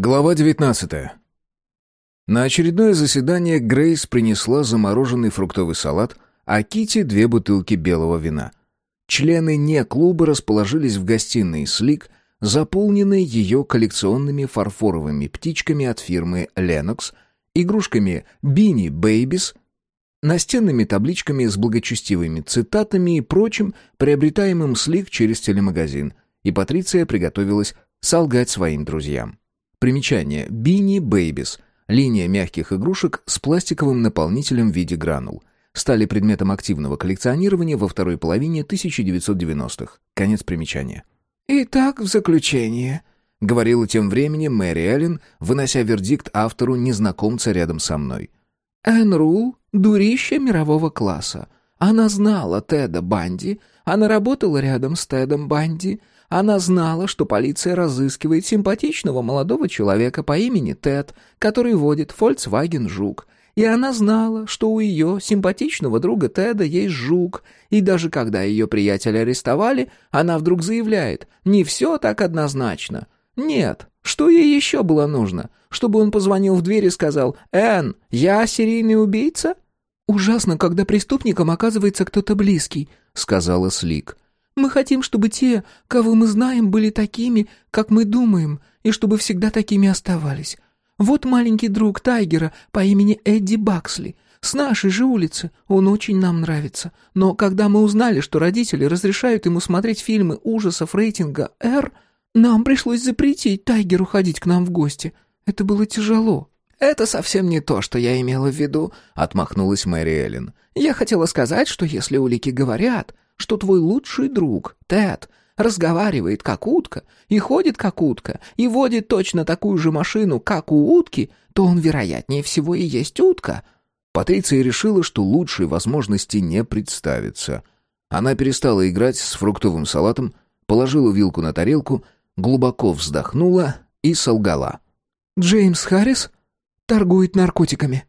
Глава 19. На очередное заседание Грейс принесла замороженный фруктовый салат, а Кити две бутылки белого вина. Члены не клуба расположились в гостиной Слик, заполненной ее коллекционными фарфоровыми птичками от фирмы Lennox, игрушками Beanie Babies, настенными табличками с благочестивыми цитатами и прочим, приобретаемым Слик через телемагазин, и Патриция приготовилась солгать своим друзьям. Примечание. Бини Babies. Линия мягких игрушек с пластиковым наполнителем в виде гранул. Стали предметом активного коллекционирования во второй половине 1990-х. Конец примечания. «Итак, в заключение», — говорила тем временем Мэри Эллен, вынося вердикт автору незнакомца рядом со мной. «Энн Рул — дурище мирового класса. Она знала Теда Банди, она работала рядом с Тедом Банди, она знала, что полиция разыскивает симпатичного молодого человека по имени Тед, который водит Volkswagen Жук. И она знала, что у ее симпатичного друга Теда есть жук, и даже когда ее приятеля арестовали, она вдруг заявляет, не все так однозначно. Нет, что ей еще было нужно? Чтобы он позвонил в дверь и сказал «Энн, я серийный убийца?» «Ужасно, когда преступником оказывается кто-то близкий», — сказала Слик. Мы хотим, чтобы те, кого мы знаем, были такими, как мы думаем, и чтобы всегда такими оставались. Вот маленький друг Тайгера по имени Эдди Баксли. С нашей же улицы. Он очень нам нравится. Но когда мы узнали, что родители разрешают ему смотреть фильмы ужасов рейтинга R, нам пришлось запретить Тайгеру ходить к нам в гости. Это было тяжело. «Это совсем не то, что я имела в виду», — отмахнулась Мэри Эллен. «Я хотела сказать, что если улики говорят, что твой лучший друг, Тед, разговаривает как утка и ходит как утка и водит точно такую же машину, как у утки, то он, вероятнее всего, и есть утка». Патриция решила, что лучшей возможности не представится. Она перестала играть с фруктовым салатом, положила вилку на тарелку, глубоко вздохнула и солгала. «Джеймс Харрис торгует наркотиками».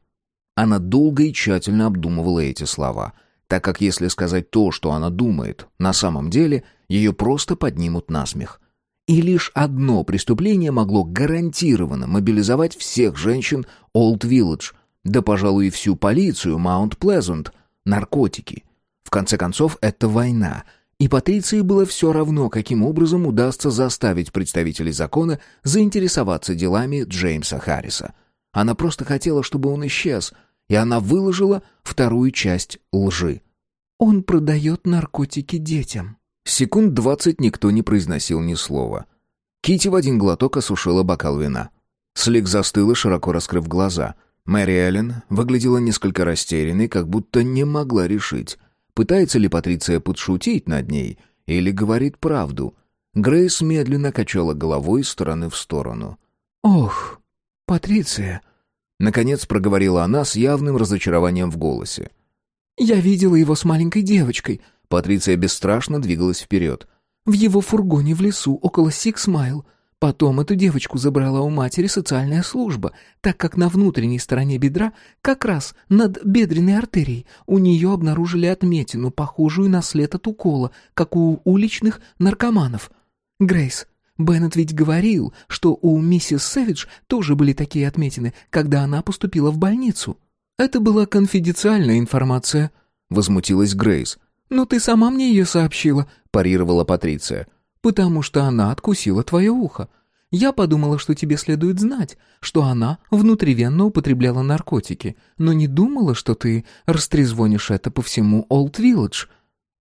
Она долго и тщательно обдумывала эти слова — так как если сказать то, что она думает, на самом деле ее просто поднимут на смех. И лишь одно преступление могло гарантированно мобилизовать всех женщин Олд Вилледж, да, пожалуй, и всю полицию Маунт Плезант, наркотики. В конце концов, это война, и Патриции было все равно, каким образом удастся заставить представителей закона заинтересоваться делами Джеймса Харриса. Она просто хотела, чтобы он исчез — и она выложила вторую часть лжи. «Он продает наркотики детям». Секунд двадцать никто не произносил ни слова. Кити в один глоток осушила бокал вина. Слик застыла, широко раскрыв глаза. Мэри Эллен выглядела несколько растерянной, как будто не могла решить, пытается ли Патриция подшутить над ней или говорит правду. Грейс медленно качала головой из стороны в сторону. «Ох, Патриция!» Наконец проговорила она с явным разочарованием в голосе. «Я видела его с маленькой девочкой». Патриция бесстрашно двигалась вперед. «В его фургоне в лесу, около Сикс Майл. Потом эту девочку забрала у матери социальная служба, так как на внутренней стороне бедра, как раз над бедренной артерией, у нее обнаружили отметину, похожую на след от укола, как у уличных наркоманов. Грейс, Беннет ведь говорил, что у миссис Сэвидж тоже были такие отметины, когда она поступила в больницу. Это была конфиденциальная информация, возмутилась Грейс. Но ты сама мне ее сообщила, парировала Патриция. Потому что она откусила твое ухо. Я подумала, что тебе следует знать, что она внутривенно употребляла наркотики, но не думала, что ты растрезвонишь это по всему Олд Вилледж.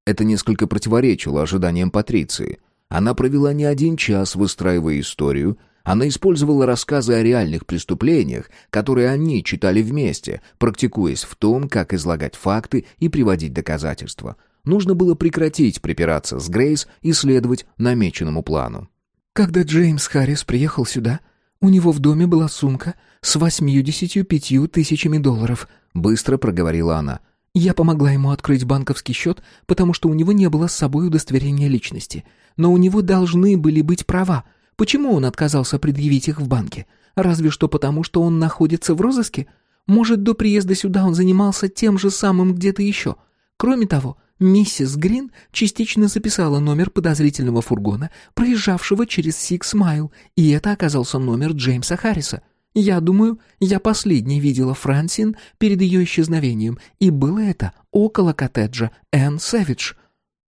Это несколько противоречило ожиданиям Патриции. Она провела не один час, выстраивая историю. Она использовала рассказы о реальных преступлениях, которые они читали вместе, практикуясь в том, как излагать факты и приводить доказательства. Нужно было прекратить припираться с Грейс и следовать намеченному плану. «Когда Джеймс Харрис приехал сюда, у него в доме была сумка с восьмидесятью пятью тысячами долларов», — быстро проговорила она. Я помогла ему открыть банковский счет, потому что у него не было с собой удостоверения личности. Но у него должны были быть права. Почему он отказался предъявить их в банке? Разве что потому, что он находится в розыске? Может, до приезда сюда он занимался тем же самым где-то еще? Кроме того, Миссис Грин частично записала номер подозрительного фургона, проезжавшего через Сикс Майл, и это оказался номер Джеймса Харриса. Я думаю, я последней видела Франсин перед ее исчезновением, и было это около коттеджа Энн Сэвидж».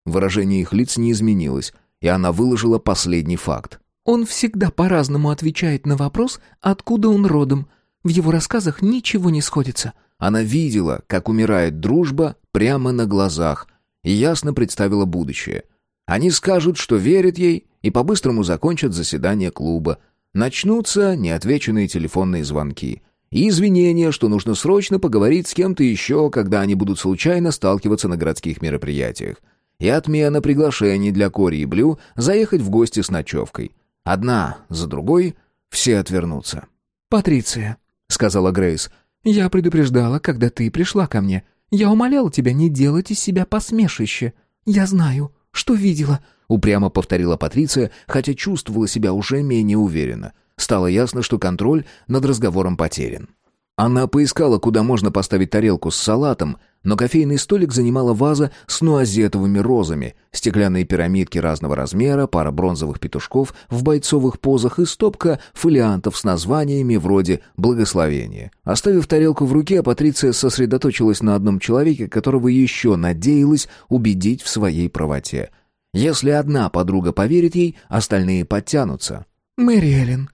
Выражение их лиц не изменилось, и она выложила последний факт. «Он всегда по-разному отвечает на вопрос, откуда он родом. В его рассказах ничего не сходится». Она видела, как умирает дружба прямо на глазах, и ясно представила будущее. Они скажут, что верят ей, и по-быстрому закончат заседание клуба. Начнутся неотвеченные телефонные звонки. И извинения, что нужно срочно поговорить с кем-то еще, когда они будут случайно сталкиваться на городских мероприятиях. И отмена приглашений для Кори и Блю заехать в гости с ночевкой. Одна за другой все отвернутся. «Патриция», — сказала Грейс, — «я предупреждала, когда ты пришла ко мне. Я умоляла тебя не делать из себя посмешище. Я знаю, что видела», — упрямо повторила Патриция, хотя чувствовала себя уже менее уверенно. Стало ясно, что контроль над разговором потерян. Она поискала, куда можно поставить тарелку с салатом, но кофейный столик занимала ваза с нуазетовыми розами, стеклянные пирамидки разного размера, пара бронзовых петушков в бойцовых позах и стопка фолиантов с названиями вроде «Благословение». Оставив тарелку в руке, Патриция сосредоточилась на одном человеке, которого еще надеялась убедить в своей правоте. Если одна подруга поверит ей, остальные подтянутся. «Мэри Эллен,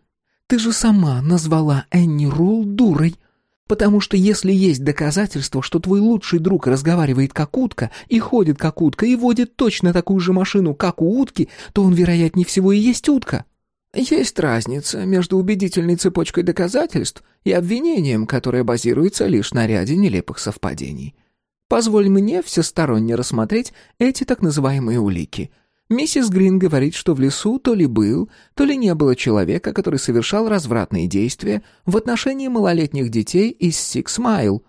ты же сама назвала Энни Рул дурой», Потому что если есть доказательства, что твой лучший друг разговаривает как утка и ходит как утка и водит точно такую же машину, как у утки, то он, вероятнее всего, и есть утка. Есть разница между убедительной цепочкой доказательств и обвинением, которое базируется лишь на ряде нелепых совпадений. Позволь мне всесторонне рассмотреть эти так называемые улики — Миссис Грин говорит, что в лесу то ли был, то ли не было человека, который совершал развратные действия в отношении малолетних детей из Сикс Майл.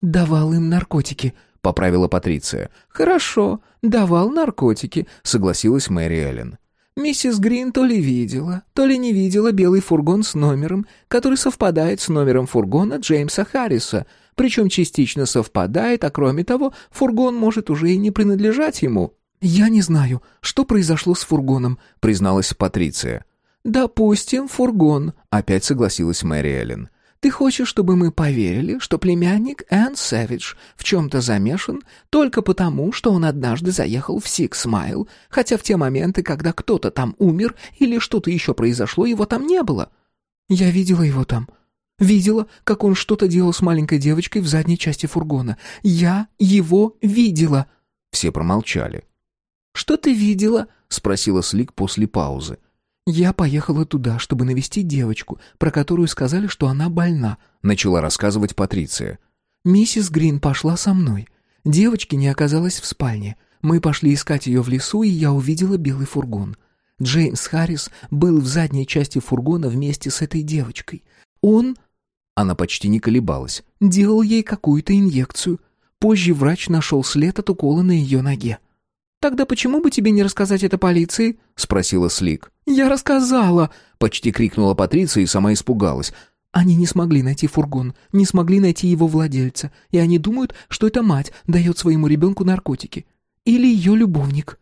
«Давал им наркотики», — поправила Патриция. «Хорошо, давал наркотики», — согласилась Мэри Эллен. Миссис Грин то ли видела, то ли не видела белый фургон с номером, который совпадает с номером фургона Джеймса Харриса, причем частично совпадает, а кроме того, фургон может уже и не принадлежать ему. «Я не знаю, что произошло с фургоном», — призналась Патриция. «Допустим, фургон», — опять согласилась Мэри Эллен. «Ты хочешь, чтобы мы поверили, что племянник Энн Сэвидж в чем-то замешан только потому, что он однажды заехал в Сикс Майл, хотя в те моменты, когда кто-то там умер или что-то еще произошло, его там не было?» «Я видела его там», Видела, как он что-то делал с маленькой девочкой в задней части фургона. Я его видела!» Все промолчали. «Что ты видела?» — спросила Слик после паузы. «Я поехала туда, чтобы навестить девочку, про которую сказали, что она больна», — начала рассказывать Патриция. «Миссис Грин пошла со мной. Девочки не оказалась в спальне. Мы пошли искать ее в лесу, и я увидела белый фургон. Джеймс Харрис был в задней части фургона вместе с этой девочкой. Он...» Она почти не колебалась. «Делал ей какую-то инъекцию. Позже врач нашел след от укола на ее ноге». «Тогда почему бы тебе не рассказать это полиции?» — спросила Слик. «Я рассказала!» — почти крикнула Патриция и сама испугалась. «Они не смогли найти фургон, не смогли найти его владельца, и они думают, что эта мать дает своему ребенку наркотики. Или ее любовник».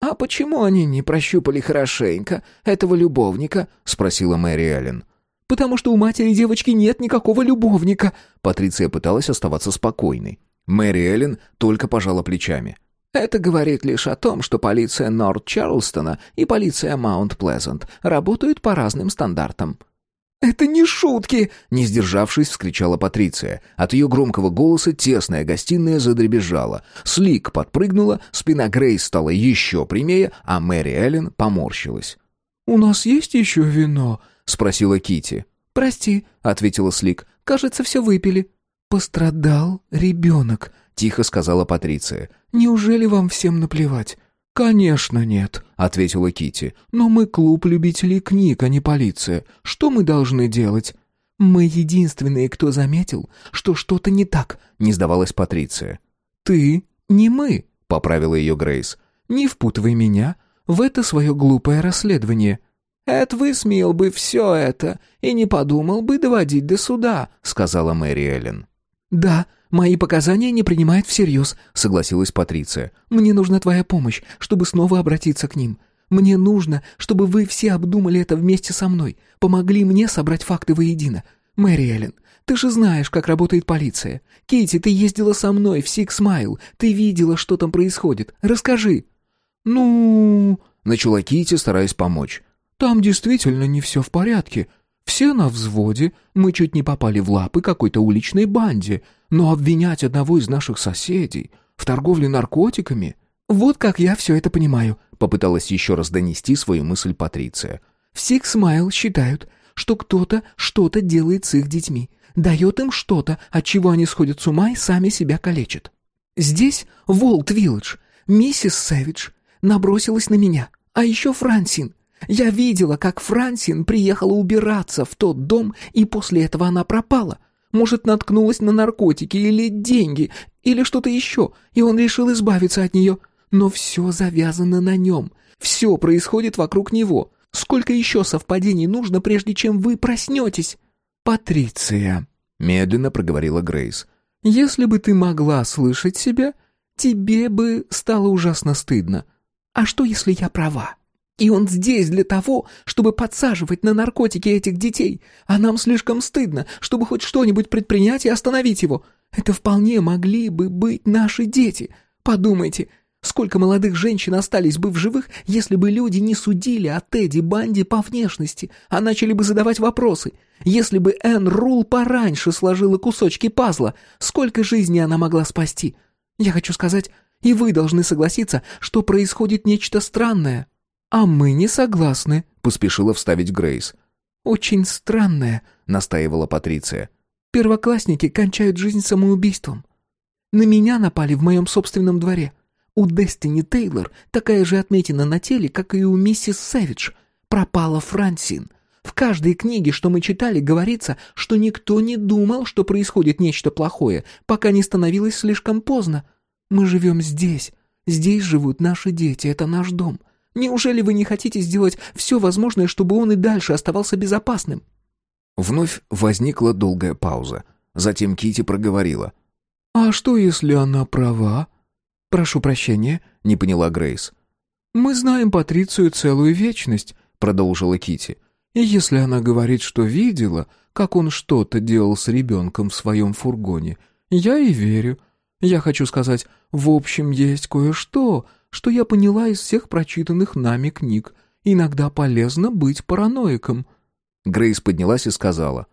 «А почему они не прощупали хорошенько этого любовника?» — спросила Мэри Эллен. «Потому что у матери девочки нет никакого любовника!» Патриция пыталась оставаться спокойной. Мэри Эллен только пожала плечами. Это говорит лишь о том, что полиция Норт-Чарлстона и полиция Маунт-Плезант работают по разным стандартам. «Это не шутки!» — не сдержавшись, вскричала Патриция. От ее громкого голоса тесная гостиная задребезжала. Слик подпрыгнула, спина Грейс стала еще прямее, а Мэри Эллен поморщилась. «У нас есть еще вино?» — спросила Кити. «Прости», — ответила Слик. «Кажется, все выпили». «Пострадал ребенок», — тихо сказала Патриция. «Неужели вам всем наплевать?» «Конечно нет», — ответила Кити. «Но мы клуб любителей книг, а не полиция. Что мы должны делать?» «Мы единственные, кто заметил, что что-то не так», — не сдавалась Патриция. «Ты, не мы», — поправила ее Грейс. «Не впутывай меня в это свое глупое расследование». «Эд высмеял бы все это и не подумал бы доводить до суда», — сказала Мэри Эллен. «Да, мои показания не принимают всерьез», — согласилась Патриция. «Мне нужна твоя помощь, чтобы снова обратиться к ним. Мне нужно, чтобы вы все обдумали это вместе со мной, помогли мне собрать факты воедино. Мэри Эллен, ты же знаешь, как работает полиция. Кити, ты ездила со мной в Сикс Майл, ты видела, что там происходит. Расскажи». «Ну...» — начала Кити, стараясь помочь. «Там действительно не все в порядке. Все на взводе, мы чуть не попали в лапы какой-то уличной банде, но обвинять одного из наших соседей в торговле наркотиками... Вот как я все это понимаю», — попыталась еще раз донести свою мысль Патриция. «В Six считают, что кто-то что-то делает с их детьми, дает им что-то, от чего они сходят с ума и сами себя калечат. Здесь, в Волт-Вилледж, миссис Сэвидж набросилась на меня, а еще Франсин. Я видела, как Франсин приехала убираться в тот дом, и после этого она пропала. Может, наткнулась на наркотики или деньги, или что-то еще, и он решил избавиться от нее. Но все завязано на нем. Все происходит вокруг него. Сколько еще совпадений нужно, прежде чем вы проснетесь? «Патриция», — медленно проговорила Грейс, — «если бы ты могла слышать себя, тебе бы стало ужасно стыдно. А что, если я права?» И он здесь для того, чтобы подсаживать на наркотики этих детей, а нам слишком стыдно, чтобы хоть что-нибудь предпринять и остановить его. Это вполне могли бы быть наши дети. Подумайте, сколько молодых женщин остались бы в живых, если бы люди не судили о Тедди Банди по внешности, а начали бы задавать вопросы. Если бы Энн Рул пораньше сложила кусочки пазла, сколько жизней она могла спасти? Я хочу сказать, и вы должны согласиться, что происходит нечто странное». «А мы не согласны», — поспешила вставить Грейс. «Очень странное», — настаивала Патриция. «Первоклассники кончают жизнь самоубийством. На меня напали в моем собственном дворе. У Дестини Тейлор такая же отметина на теле, как и у миссис Сэвидж. Пропала Франсин. В каждой книге, что мы читали, говорится, что никто не думал, что происходит нечто плохое, пока не становилось слишком поздно. Мы живем здесь. Здесь живут наши дети, это наш дом. Неужели вы не хотите сделать все возможное, чтобы он и дальше оставался безопасным?» Вновь возникла долгая пауза. Затем Кити проговорила. «А что, если она права?» «Прошу прощения», — не поняла Грейс. «Мы знаем Патрицию целую вечность», — продолжила Кити. «И если она говорит, что видела, как он что-то делал с ребенком в своем фургоне, я и верю. Я хочу сказать, в общем, есть кое-что, что я поняла из всех прочитанных нами книг. Иногда полезно быть параноиком». Грейс поднялась и сказала.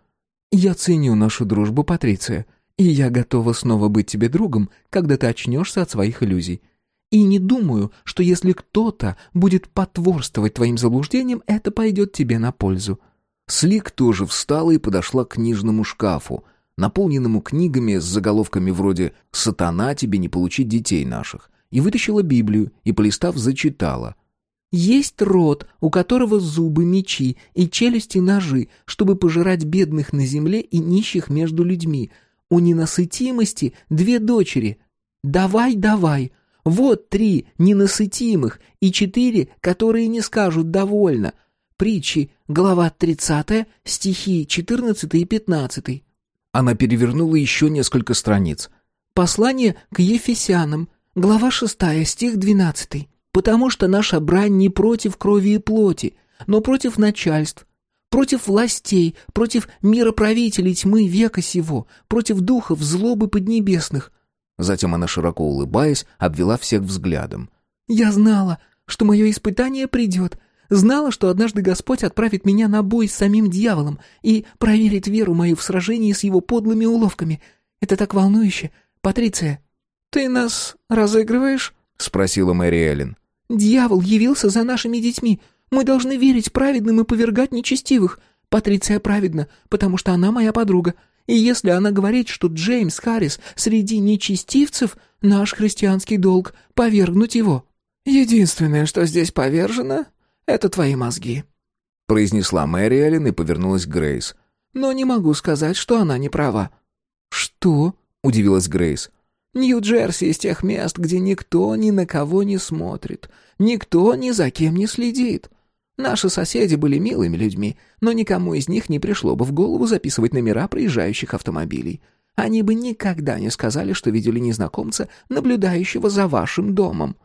«Я ценю нашу дружбу, Патриция, и я готова снова быть тебе другом, когда ты очнешься от своих иллюзий. И не думаю, что если кто-то будет потворствовать твоим заблуждениям, это пойдет тебе на пользу». Слик тоже встала и подошла к книжному шкафу, наполненному книгами с заголовками вроде «Сатана тебе не получить детей наших», и вытащила Библию и, полистав, зачитала. «Есть род, у которого зубы мечи и челюсти ножи, чтобы пожирать бедных на земле и нищих между людьми. У ненасытимости две дочери. Давай, давай. Вот три ненасытимых и четыре, которые не скажут «довольно». Притчи, глава 30, стихи 14 и 15. Она перевернула еще несколько страниц. Послание к Ефесянам, Глава шестая, стих двенадцатый. «Потому что наша брань не против крови и плоти, но против начальств, против властей, против мироправителей тьмы века сего, против духов злобы поднебесных». Затем она, широко улыбаясь, обвела всех взглядом. «Я знала, что мое испытание придет, знала, что однажды Господь отправит меня на бой с самим дьяволом и проверит веру мою в сражении с его подлыми уловками. Это так волнующе. Патриция, «Ты нас разыгрываешь?» — спросила Мэри Эллен. «Дьявол явился за нашими детьми. Мы должны верить праведным и повергать нечестивых. Патриция праведна, потому что она моя подруга. И если она говорит, что Джеймс Харрис среди нечестивцев, наш христианский долг — повергнуть его». «Единственное, что здесь повержено, — это твои мозги», — произнесла Мэри Эллен и повернулась к Грейс. «Но не могу сказать, что она не права». «Что?» — удивилась Грейс. Нью-Джерси из тех мест, где никто ни на кого не смотрит, никто ни за кем не следит. Наши соседи были милыми людьми, но никому из них не пришло бы в голову записывать номера проезжающих автомобилей. Они бы никогда не сказали, что видели незнакомца, наблюдающего за вашим домом.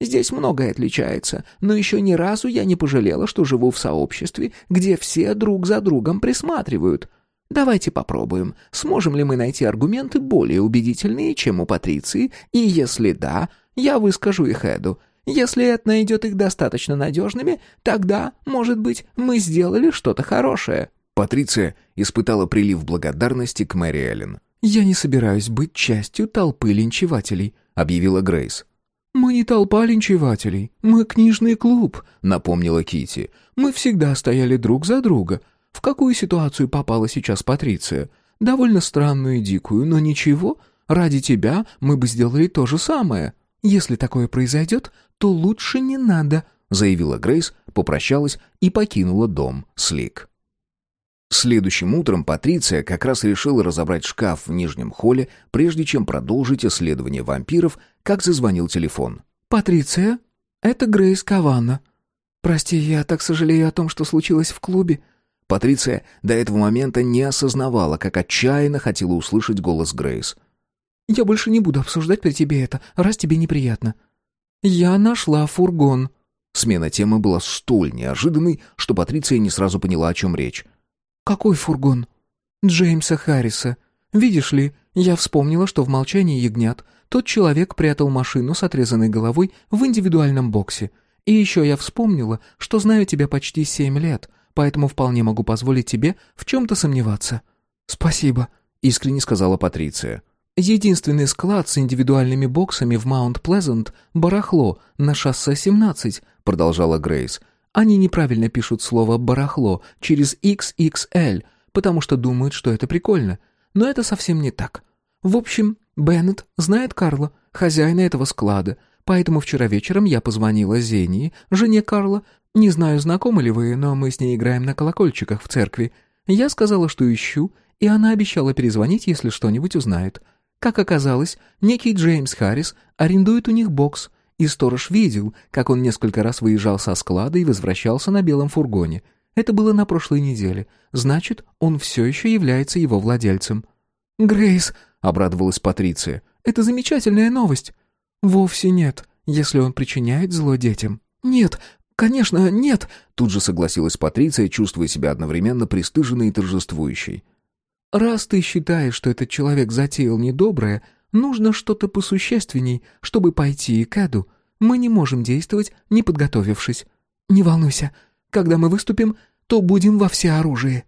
Здесь многое отличается, но еще ни разу я не пожалела, что живу в сообществе, где все друг за другом присматривают. Давайте попробуем, сможем ли мы найти аргументы более убедительные, чем у Патриции, и если да, я выскажу их Эду. Если Эд найдет их достаточно надежными, тогда, может быть, мы сделали что-то хорошее». Патриция испытала прилив благодарности к Мэри Эллен. «Я не собираюсь быть частью толпы линчевателей», — объявила Грейс. «Мы не толпа линчевателей, мы книжный клуб», — напомнила Кити. «Мы всегда стояли друг за друга. В какую ситуацию попала сейчас Патриция? Довольно странную и дикую, но ничего, ради тебя мы бы сделали то же самое». «Если такое произойдет, то лучше не надо», — заявила Грейс, попрощалась и покинула дом Слик. Следующим утром Патриция как раз решила разобрать шкаф в нижнем холле, прежде чем продолжить исследование вампиров, как зазвонил телефон. «Патриция, это Грейс Каванна. Прости, я так сожалею о том, что случилось в клубе». Патриция до этого момента не осознавала, как отчаянно хотела услышать голос Грейс. Я больше не буду обсуждать при тебе это, раз тебе неприятно. Я нашла фургон». Смена темы была столь неожиданной, что Патриция не сразу поняла, о чем речь. «Какой фургон?» «Джеймса Харриса. Видишь ли, я вспомнила, что в «Молчании ягнят» тот человек прятал машину с отрезанной головой в индивидуальном боксе. И еще я вспомнила, что знаю тебя почти семь лет, поэтому вполне могу позволить тебе в чем-то сомневаться». «Спасибо», — искренне сказала Патриция. Единственный склад с индивидуальными боксами в Маунт-Плезант — барахло на шоссе 17, продолжала Грейс. Они неправильно пишут слово «барахло» через XXL, потому что думают, что это прикольно. Но это совсем не так. В общем, Беннет знает Карла, хозяина этого склада, поэтому вчера вечером я позвонила Зении, жене Карла. Не знаю, знакомы ли вы, но мы с ней играем на колокольчиках в церкви. Я сказала, что ищу, и она обещала перезвонить, если что-нибудь узнает. Как оказалось, некий Джеймс Харрис арендует у них бокс, и сторож видел, как он несколько раз выезжал со склада и возвращался на белом фургоне. Это было на прошлой неделе. Значит, он все еще является его владельцем. «Грейс», — обрадовалась Патриция, — «это замечательная новость». «Вовсе нет, если он причиняет зло детям». «Нет, конечно, нет», — тут же согласилась Патриция, чувствуя себя одновременно пристыженной и торжествующей. Раз ты считаешь, что этот человек затеял недоброе, нужно что-то посущественней, чтобы пойти к Эду. Мы не можем действовать, не подготовившись. Не волнуйся, когда мы выступим, то будем во всеоружии».